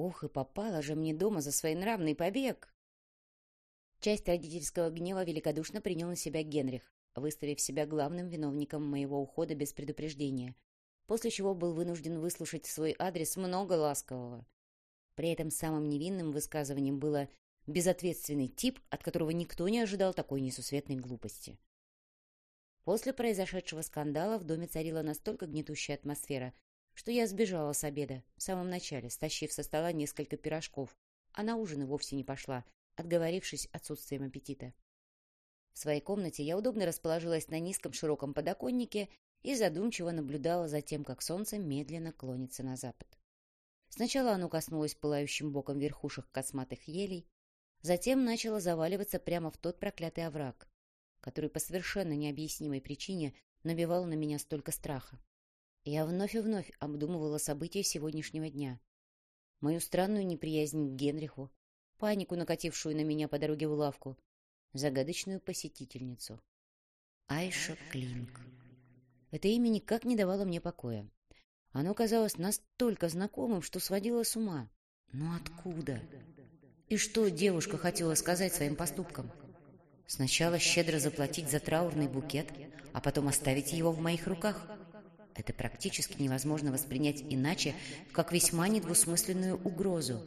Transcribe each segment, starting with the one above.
Ох, и попала же мне дома за своенравный побег! Часть родительского гнева великодушно принял на себя Генрих, выставив себя главным виновником моего ухода без предупреждения, после чего был вынужден выслушать свой адрес много ласкового. При этом самым невинным высказыванием было «безответственный тип, от которого никто не ожидал такой несусветной глупости». После произошедшего скандала в доме царила настолько гнетущая атмосфера, что я сбежала с обеда в самом начале, стащив со стола несколько пирожков, а на ужин и вовсе не пошла, отговорившись отсутствием аппетита. В своей комнате я удобно расположилась на низком широком подоконнике и задумчиво наблюдала за тем, как солнце медленно клонится на запад. Сначала оно коснулось пылающим боком верхушек косматых елей, затем начало заваливаться прямо в тот проклятый овраг, который по совершенно необъяснимой причине набивал на меня столько страха. Я вновь и вновь обдумывала события сегодняшнего дня. Мою странную неприязнь к Генриху, панику, накатившую на меня по дороге в лавку, загадочную посетительницу. Айша Клинк. Это имя никак не давало мне покоя. Оно казалось настолько знакомым, что сводило с ума. Но откуда? И что девушка хотела сказать своим поступком? Сначала щедро заплатить за траурный букет, а потом оставить его в моих руках. Это практически невозможно воспринять иначе, как весьма недвусмысленную угрозу.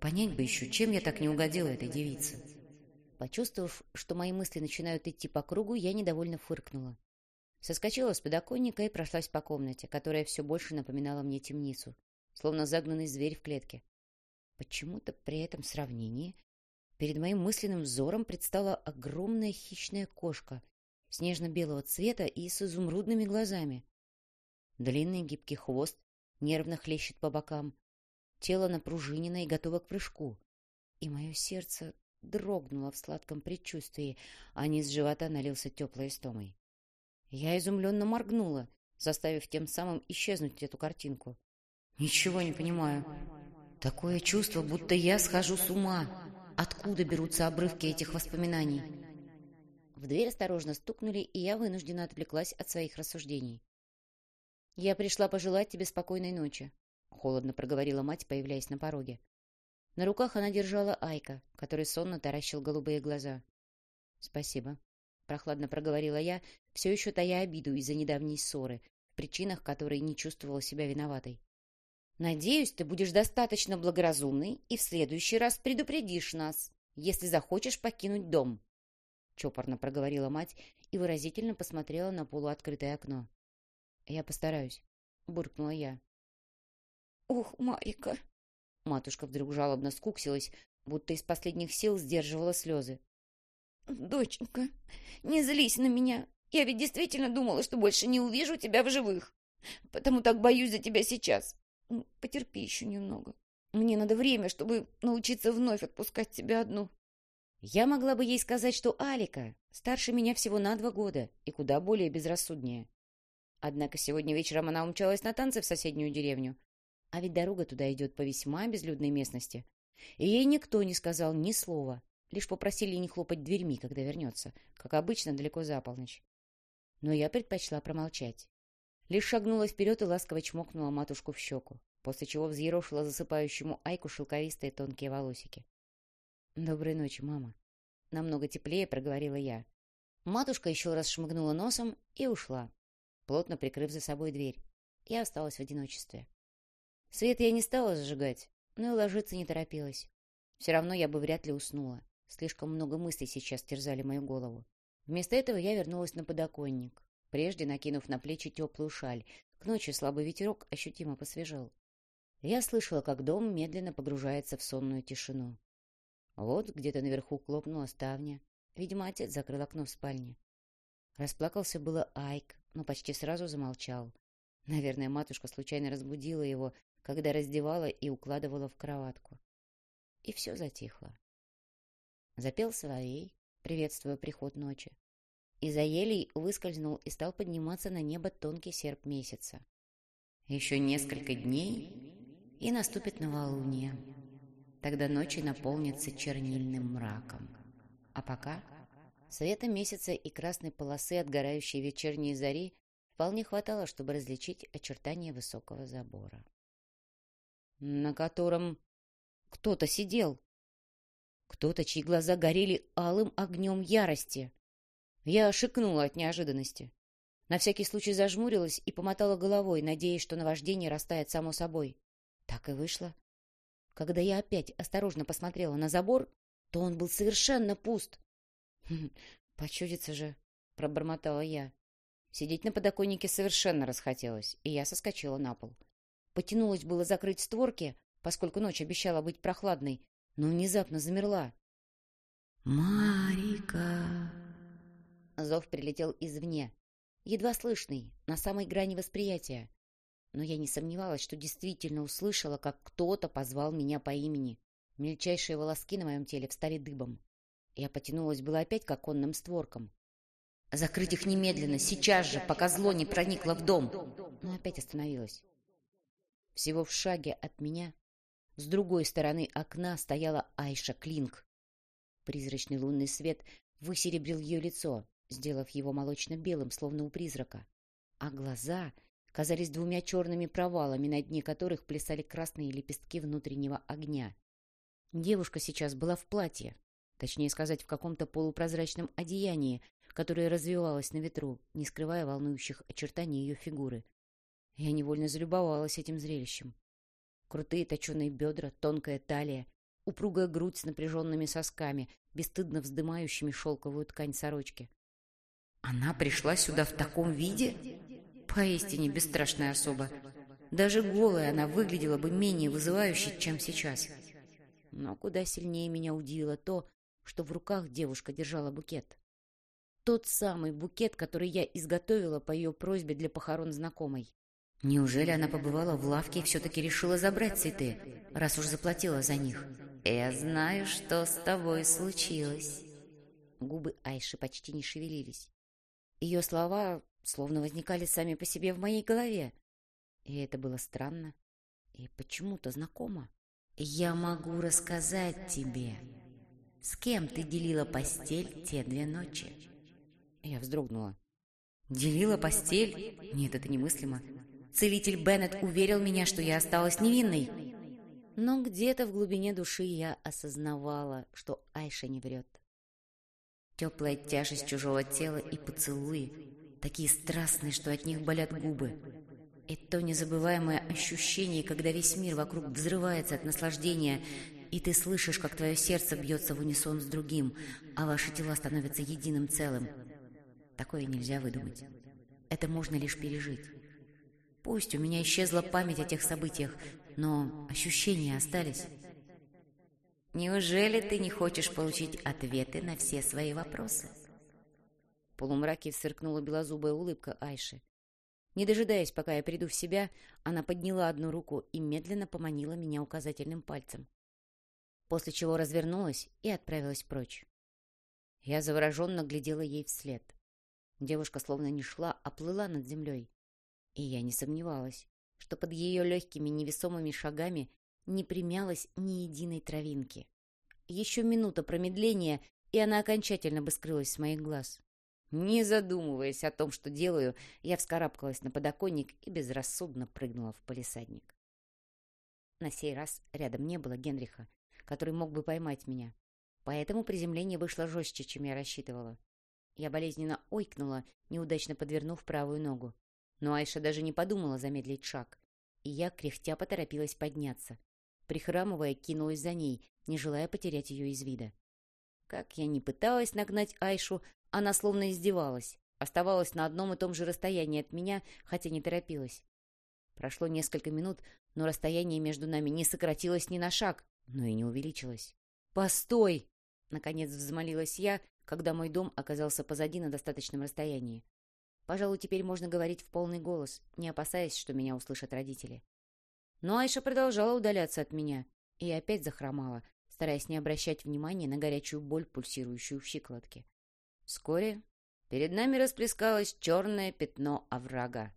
Понять бы еще, чем я так не угодила этой девице. Почувствовав, что мои мысли начинают идти по кругу, я недовольно фыркнула. Соскочила с подоконника и прошлась по комнате, которая все больше напоминала мне темницу, словно загнанный зверь в клетке. Почему-то при этом сравнении перед моим мысленным взором предстала огромная хищная кошка снежно-белого цвета и с изумрудными глазами. Длинный гибкий хвост нервно хлещет по бокам, тело напружинено и готово к прыжку. И мое сердце дрогнуло в сладком предчувствии, а низ живота налился теплой истомой. Я изумленно моргнула, заставив тем самым исчезнуть эту картинку. Ничего не понимаю. Такое чувство, будто я схожу с ума. Откуда берутся обрывки этих воспоминаний? В дверь осторожно стукнули, и я вынуждена отвлеклась от своих рассуждений. «Я пришла пожелать тебе спокойной ночи», — холодно проговорила мать, появляясь на пороге. На руках она держала Айка, который сонно таращил голубые глаза. «Спасибо», прохладно проговорила я, все еще тая обиду из-за недавней ссоры, в причинах которой не чувствовала себя виноватой. «Надеюсь, ты будешь достаточно благоразумный и в следующий раз предупредишь нас, если захочешь покинуть дом», — чопорно проговорила мать и выразительно посмотрела на полуоткрытое окно. «Я постараюсь», — буркнула я. «Ох, Марика!» Матушка вдруг жалобно скуксилась, будто из последних сил сдерживала слезы. «Доченька, не злись на меня. Я ведь действительно думала, что больше не увижу тебя в живых. Потому так боюсь за тебя сейчас. Потерпи еще немного. Мне надо время, чтобы научиться вновь отпускать тебя одну». Я могла бы ей сказать, что Алика старше меня всего на два года и куда более безрассуднее. Однако сегодня вечером она умчалась на танцы в соседнюю деревню. А ведь дорога туда идет по весьма безлюдной местности. И ей никто не сказал ни слова. Лишь попросили не хлопать дверьми, когда вернется, как обычно, далеко за полночь. Но я предпочла промолчать. Лишь шагнула вперед и ласково чмокнула матушку в щеку, после чего взъерошила засыпающему Айку шелковистые тонкие волосики. «Доброй ночи, мама». Намного теплее проговорила я. Матушка еще раз шмыгнула носом и ушла, плотно прикрыв за собой дверь. Я осталась в одиночестве. Свет я не стала зажигать, но и ложиться не торопилась. Все равно я бы вряд ли уснула. Слишком много мыслей сейчас терзали мою голову. Вместо этого я вернулась на подоконник, прежде накинув на плечи теплую шаль. К ночи слабый ветерок ощутимо посвежел. Я слышала, как дом медленно погружается в сонную тишину. Вот где-то наверху хлопнула ставня. Видимо, отец закрыл окно в спальне. Расплакался было Айк, но почти сразу замолчал. Наверное, матушка случайно разбудила его, когда раздевала и укладывала в кроватку. И все затихло. Запел соловей, приветствуя приход ночи. Из-за елей выскользнул и стал подниматься на небо тонкий серп месяца. Еще несколько дней, и наступит новолуние. Тогда ночи наполнятся чернильным мраком. А пока света месяца и красной полосы отгорающей вечерней зари вполне хватало, чтобы различить очертания высокого забора. «На котором Кто-то сидел. Кто-то, чьи глаза горели алым огнем ярости. Я шикнула от неожиданности. На всякий случай зажмурилась и помотала головой, надеясь, что наваждение растает само собой. Так и вышло. Когда я опять осторожно посмотрела на забор, то он был совершенно пуст. «Хм, «Почудится же», — пробормотала я. Сидеть на подоконнике совершенно расхотелось, и я соскочила на пол. Потянулась было закрыть створки, поскольку ночь обещала быть прохладной, но внезапно замерла. «Марика!» Зов прилетел извне, едва слышный, на самой грани восприятия но я не сомневалась, что действительно услышала, как кто-то позвал меня по имени. Мельчайшие волоски на моем теле встали дыбом. Я потянулась было опять к оконным створкам. «Закрыть их немедленно, сейчас же, пока зло не проникло в дом!» Но опять остановилась. Всего в шаге от меня, с другой стороны окна, стояла Айша Клинк. Призрачный лунный свет высеребрил ее лицо, сделав его молочно-белым, словно у призрака. А глаза казались двумя черными провалами, на дне которых плясали красные лепестки внутреннего огня. Девушка сейчас была в платье, точнее сказать, в каком-то полупрозрачном одеянии, которое развивалось на ветру, не скрывая волнующих очертаний ее фигуры. Я невольно залюбовалась этим зрелищем. Крутые точеные бедра, тонкая талия, упругая грудь с напряженными сосками, бесстыдно вздымающими шелковую ткань сорочки. «Она пришла сюда в таком виде?» Поистине бесстрашная особа. Даже голая она выглядела бы менее вызывающей, чем сейчас. Но куда сильнее меня удивило то, что в руках девушка держала букет. Тот самый букет, который я изготовила по ее просьбе для похорон знакомой. Неужели она побывала в лавке и все-таки решила забрать цветы, раз уж заплатила за них? «Я знаю, что с тобой случилось». Губы Айши почти не шевелились. Ее слова словно возникали сами по себе в моей голове. И это было странно и почему-то знакомо. «Я могу рассказать тебе, с кем ты делила постель те две ночи?» Я вздрогнула. «Делила постель? Нет, это немыслимо. Целитель Беннет уверил меня, что я осталась невинной». Но где-то в глубине души я осознавала, что Айша не врет. Теплая тяжесть чужого тела и поцелуи, такие страстные, что от них болят губы. И то незабываемое ощущение, когда весь мир вокруг взрывается от наслаждения, и ты слышишь, как твое сердце бьется в унисон с другим, а ваши тела становятся единым целым. Такое нельзя выдумать. Это можно лишь пережить. Пусть у меня исчезла память о тех событиях, но ощущения остались. Неужели ты не хочешь получить ответы на все свои вопросы? полумраке сверкнула белозубая улыбка Айши. Не дожидаясь, пока я приду в себя, она подняла одну руку и медленно поманила меня указательным пальцем. После чего развернулась и отправилась прочь. Я завороженно глядела ей вслед. Девушка словно не шла, а плыла над землей. И я не сомневалась, что под ее легкими невесомыми шагами не примялась ни единой травинки. Еще минута промедления, и она окончательно бы скрылась с моих глаз. Не задумываясь о том, что делаю, я вскарабкалась на подоконник и безрассудно прыгнула в палисадник. На сей раз рядом не было Генриха, который мог бы поймать меня. Поэтому приземление вышло жестче, чем я рассчитывала. Я болезненно ойкнула, неудачно подвернув правую ногу. Но Айша даже не подумала замедлить шаг. И я, кряхтя, поторопилась подняться. Прихрамывая, кинулась за ней, не желая потерять ее из вида. Как я не пыталась нагнать Айшу, она словно издевалась, оставалась на одном и том же расстоянии от меня, хотя не торопилась. Прошло несколько минут, но расстояние между нами не сократилось ни на шаг, но и не увеличилось. «Постой!» — наконец взмолилась я, когда мой дом оказался позади на достаточном расстоянии. Пожалуй, теперь можно говорить в полный голос, не опасаясь, что меня услышат родители. Но Айша продолжала удаляться от меня и опять захромала, стараясь не обращать внимания на горячую боль, пульсирующую в щиколотке. Вскоре перед нами расплескалось черное пятно оврага.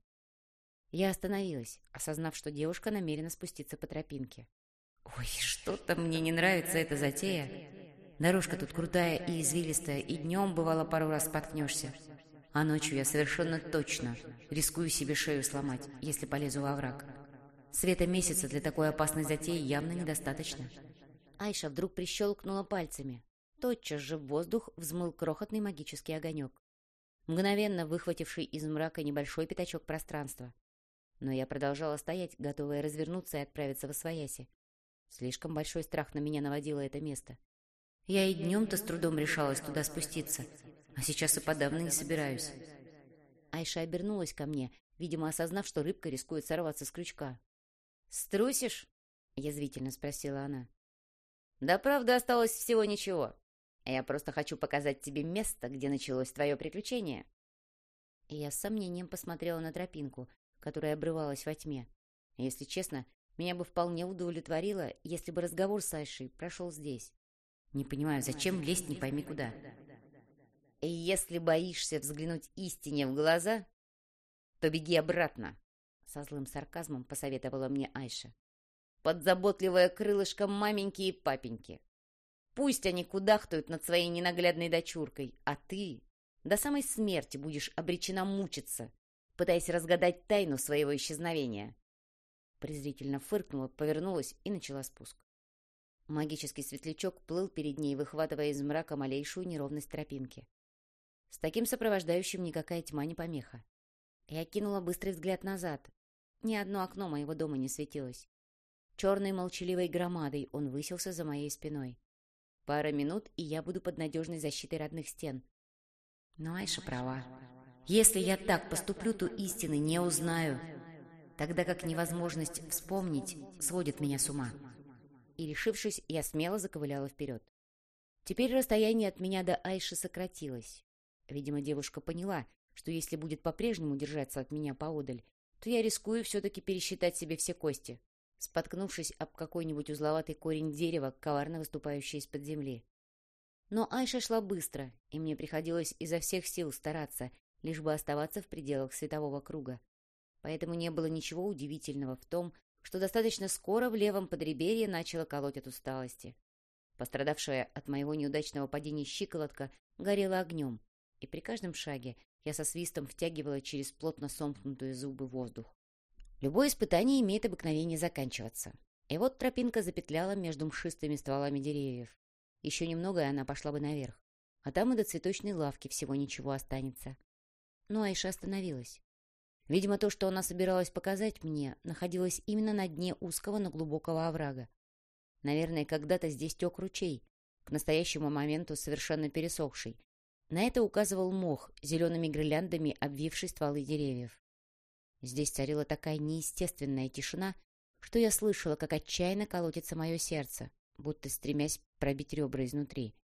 Я остановилась, осознав, что девушка намерена спуститься по тропинке. «Ой, что-то мне не нравится эта затея. Дорожка тут крутая и извилистая, и днем, бывало, пару раз споткнешься. А ночью я совершенно точно рискую себе шею сломать, если полезу во враг. Света месяца для такой опасной затеи явно недостаточно». Айша вдруг прищелкнула пальцами. Тотчас же в воздух взмыл крохотный магический огонек, мгновенно выхвативший из мрака небольшой пятачок пространства. Но я продолжала стоять, готовая развернуться и отправиться во свояси. Слишком большой страх на меня наводило это место. Я и днем-то с трудом решалась туда спуститься, а сейчас и подавно не собираюсь. Айша обернулась ко мне, видимо, осознав, что рыбка рискует сорваться с крючка. «Струсишь?» — язвительно спросила она. «Да правда осталось всего ничего. Я просто хочу показать тебе место, где началось твое приключение». Я с сомнением посмотрела на тропинку, которая обрывалась во тьме. Если честно, меня бы вполне удовлетворило, если бы разговор с Айшей прошел здесь. Не понимаю, зачем лезть не пойми куда. И если боишься взглянуть истине в глаза, то беги обратно, — со злым сарказмом посоветовала мне Айша. Под заботливое крылышко маменьки и папеньки. Пусть они кудахтают над своей ненаглядной дочуркой, а ты до самой смерти будешь обречена мучиться, пытаясь разгадать тайну своего исчезновения. Презрительно фыркнула, повернулась и начала спуск. Магический светлячок плыл перед ней, выхватывая из мрака малейшую неровность тропинки. С таким сопровождающим никакая тьма не помеха. Я кинула быстрый взгляд назад. Ни одно окно моего дома не светилось. Черной молчаливой громадой он высился за моей спиной. Пара минут, и я буду под надежной защитой родных стен. Но Айша права. Если я так поступлю, то истины не узнаю, тогда как невозможность вспомнить сводит меня с ума. И, решившись, я смело заковыляла вперед. Теперь расстояние от меня до Айши сократилось. Видимо, девушка поняла, что если будет по-прежнему держаться от меня поодаль, то я рискую все-таки пересчитать себе все кости, споткнувшись об какой-нибудь узловатый корень дерева, коварно выступающий из-под земли. Но Айша шла быстро, и мне приходилось изо всех сил стараться, лишь бы оставаться в пределах светового круга. Поэтому не было ничего удивительного в том, что достаточно скоро в левом подреберье начало колоть от усталости. Пострадавшая от моего неудачного падения щиколотка горела огнем, и при каждом шаге я со свистом втягивала через плотно сомкнутые зубы воздух. Любое испытание имеет обыкновение заканчиваться. И вот тропинка запетляла между мшистыми стволами деревьев. Еще немного, и она пошла бы наверх. А там и до цветочной лавки всего ничего останется. Но Айша остановилась. Видимо, то, что она собиралась показать мне, находилось именно на дне узкого, но глубокого оврага. Наверное, когда-то здесь тек ручей, к настоящему моменту совершенно пересохший. На это указывал мох, зелеными гирляндами обвивший стволы деревьев. Здесь царила такая неестественная тишина, что я слышала, как отчаянно колотится мое сердце, будто стремясь пробить ребра изнутри.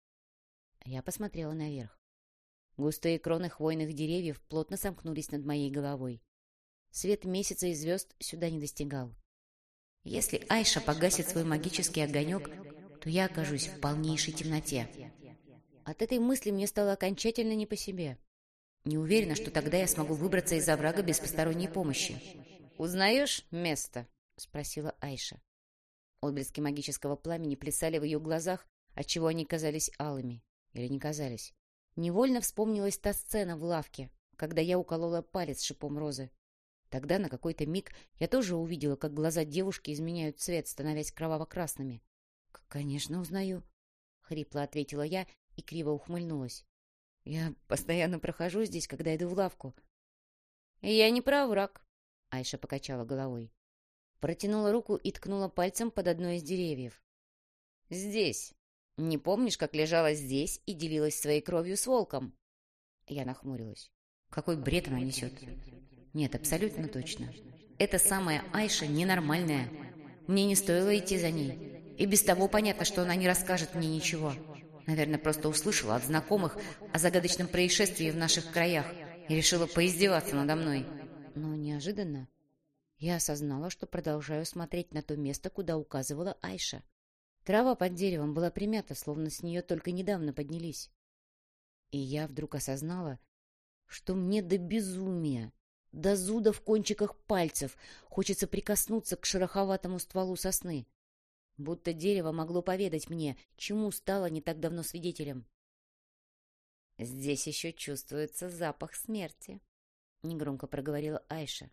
Я посмотрела наверх. Густые кроны хвойных деревьев плотно сомкнулись над моей головой. Свет месяца и звезд сюда не достигал. Если Айша погасит свой магический огонек, то я окажусь в полнейшей темноте. От этой мысли мне стало окончательно не по себе. Не уверена, что тогда я смогу выбраться из оврага без посторонней помощи. «Узнаешь место?» — спросила Айша. Отблески магического пламени плясали в ее глазах, отчего они казались алыми. Или не казались. Невольно вспомнилась та сцена в лавке, когда я уколола палец шипом розы. Тогда на какой-то миг я тоже увидела, как глаза девушки изменяют цвет, становясь кроваво-красными. — Конечно, узнаю, — хрипло ответила я и криво ухмыльнулась. — Я постоянно прохожу здесь, когда иду в лавку. — Я не про враг, — Айша покачала головой. Протянула руку и ткнула пальцем под одно из деревьев. — Здесь. Не помнишь, как лежала здесь и делилась своей кровью с волком? Я нахмурилась. Какой бред она несет? Нет, абсолютно точно. Эта самая Айша ненормальная. Мне не стоило идти за ней. И без того понятно, что она не расскажет мне ничего. Наверное, просто услышала от знакомых о загадочном происшествии в наших краях и решила поиздеваться надо мной. Но неожиданно я осознала, что продолжаю смотреть на то место, куда указывала Айша. Трава под деревом была примята, словно с нее только недавно поднялись. И я вдруг осознала, что мне до безумия, до зуда в кончиках пальцев хочется прикоснуться к шероховатому стволу сосны. Будто дерево могло поведать мне, чему стало не так давно свидетелем. «Здесь еще чувствуется запах смерти», — негромко проговорила Айша.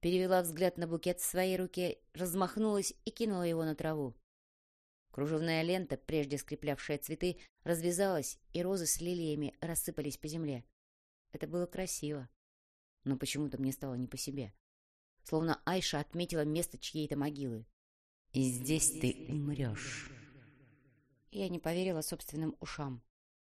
Перевела взгляд на букет в своей руке, размахнулась и кинула его на траву. Кружевная лента, прежде скреплявшая цветы, развязалась, и розы с лилиями рассыпались по земле. Это было красиво. Но почему-то мне стало не по себе. Словно Айша отметила место чьей-то могилы. «И здесь ты умрешь». Я не поверила собственным ушам.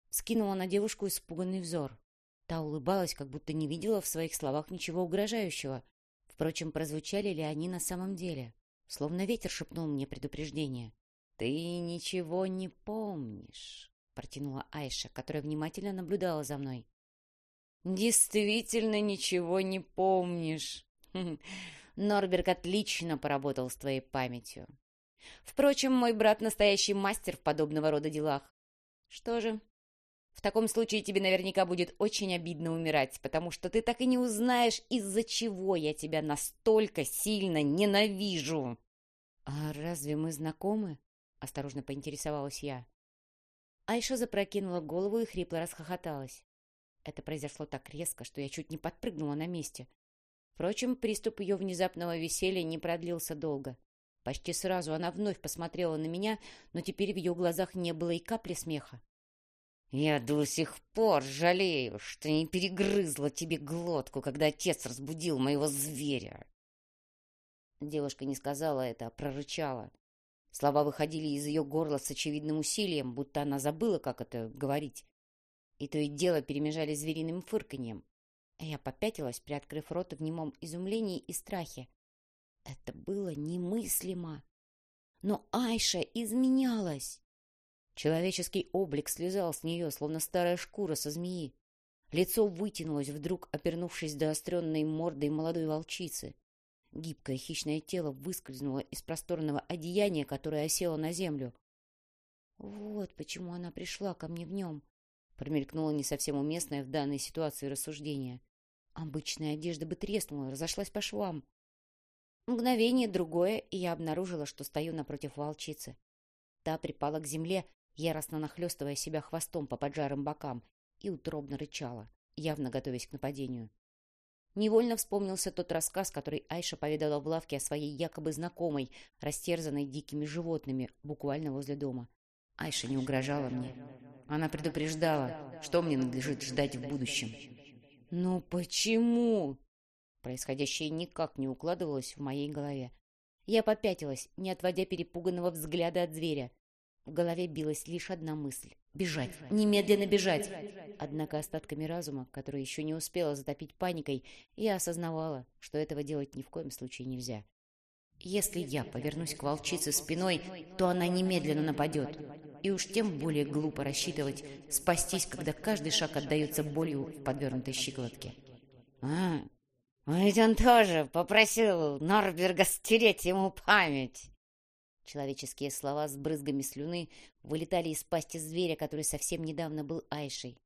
Скинула на девушку испуганный взор. Та улыбалась, как будто не видела в своих словах ничего угрожающего. Впрочем, прозвучали ли они на самом деле? Словно ветер шепнул мне предупреждение. «Ты ничего не помнишь», — протянула Айша, которая внимательно наблюдала за мной. «Действительно ничего не помнишь. Норберг отлично поработал с твоей памятью. Впрочем, мой брат настоящий мастер в подобного рода делах. Что же, в таком случае тебе наверняка будет очень обидно умирать, потому что ты так и не узнаешь, из-за чего я тебя настолько сильно ненавижу. А разве мы знакомы? Осторожно поинтересовалась я. Айша запрокинула голову и хрипло расхохоталась. Это произошло так резко, что я чуть не подпрыгнула на месте. Впрочем, приступ ее внезапного веселья не продлился долго. Почти сразу она вновь посмотрела на меня, но теперь в ее глазах не было и капли смеха. «Я до сих пор жалею, что не перегрызла тебе глотку, когда отец разбудил моего зверя!» Девушка не сказала это, а прорычала. Слова выходили из ее горла с очевидным усилием, будто она забыла, как это говорить. И то и дело перемежали звериным фырканьем. А я попятилась, приоткрыв рот в немом изумлении и страхе. Это было немыслимо. Но Айша изменялась. Человеческий облик слезал с нее, словно старая шкура со змеи. Лицо вытянулось, вдруг опернувшись до остренной мордой молодой волчицы. Гибкое хищное тело выскользнуло из просторного одеяния, которое осело на землю. «Вот почему она пришла ко мне в нем», — промелькнуло не совсем уместное в данной ситуации рассуждение. Обычная одежда бы треснула, разошлась по швам. Мгновение другое, и я обнаружила, что стою напротив волчицы. Та припала к земле, яростно нахлестывая себя хвостом по поджарым бокам, и утробно рычала, явно готовясь к нападению. Невольно вспомнился тот рассказ, который Айша поведала в лавке о своей якобы знакомой, растерзанной дикими животными, буквально возле дома. Айша не угрожала мне. Она предупреждала, что мне надлежит ждать в будущем. «Но почему?» Происходящее никак не укладывалось в моей голове. Я попятилась, не отводя перепуганного взгляда от зверя. В голове билась лишь одна мысль — бежать, немедленно бежать. Однако остатками разума, который еще не успела затопить паникой, я осознавала, что этого делать ни в коем случае нельзя. Если я повернусь к волчице спиной, то она немедленно нападет. И уж тем более глупо рассчитывать спастись, когда каждый шаг отдается болью в подвернутой щиколотке. «А, ведь он тоже попросил Норберга стереть ему память!» Человеческие слова с брызгами слюны вылетали из пасти зверя, который совсем недавно был Айшей.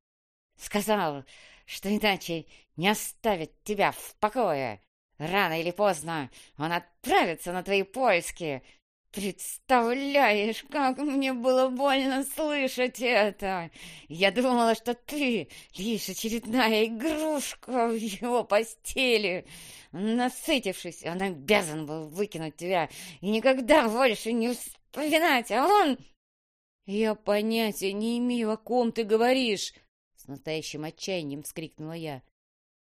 «Сказал, что иначе не оставит тебя в покое. Рано или поздно он отправится на твои поиски. Представляешь, как мне было больно слышать это! Я думала, что ты лишь очередная игрушка в его постели!» Насытившись, он обязан был выкинуть тебя и никогда больше не вспоминать, а он... Я понятия не имею, о ком ты говоришь, с настоящим отчаянием вскрикнула я.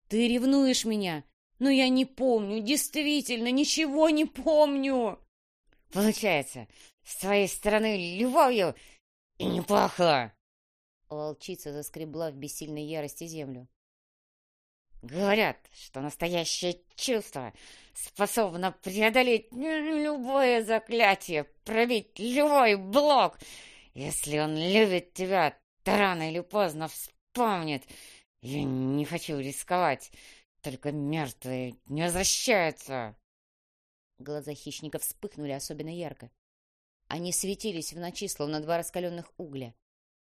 Ты ревнуешь меня, но я не помню, действительно, ничего не помню. Получается, с твоей стороны любовью и не пахло. Волчица заскребла в бессильной ярости землю. Говорят, что настоящее чувство способно преодолеть любое заклятие, пробить любой блок. Если он любит тебя, то рано или поздно вспомнит. Я не хочу рисковать, только мертвые не возвращаются. Глаза хищника вспыхнули особенно ярко. Они светились в ночи, словно два раскаленных угля.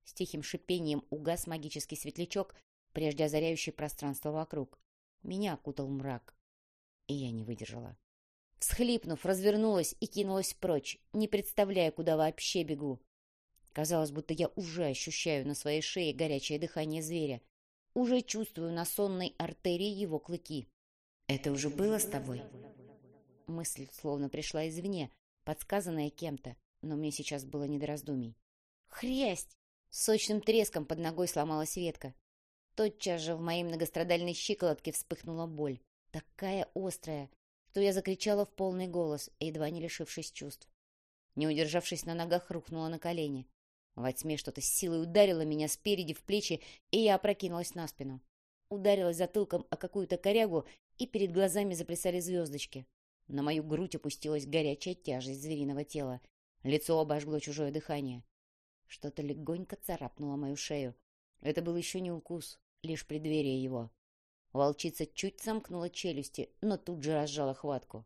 С тихим шипением угас магический светлячок, прежде озаряющий пространство вокруг. Меня окутал мрак, и я не выдержала. Всхлипнув, развернулась и кинулась прочь, не представляя, куда вообще бегу. Казалось, будто я уже ощущаю на своей шее горячее дыхание зверя, уже чувствую на сонной артерии его клыки. «Это уже было с тобой?» Мысль словно пришла извне, подсказанная кем-то, но мне сейчас было не до раздумий. Хрясть! С сочным треском под ногой сломалась ветка. Тотчас же в моей многострадальной щиколотке вспыхнула боль. Такая острая, что я закричала в полный голос, едва не лишившись чувств. Не удержавшись на ногах, рухнула на колени. Во тьме что-то с силой ударило меня спереди в плечи, и я опрокинулась на спину. Ударилась затылком о какую-то корягу, и перед глазами заплясали звездочки. На мою грудь опустилась горячая тяжесть звериного тела. Лицо обожгло чужое дыхание. Что-то легонько царапнуло мою шею. Это был еще не укус, лишь преддверие его. Волчица чуть сомкнула челюсти, но тут же разжала хватку.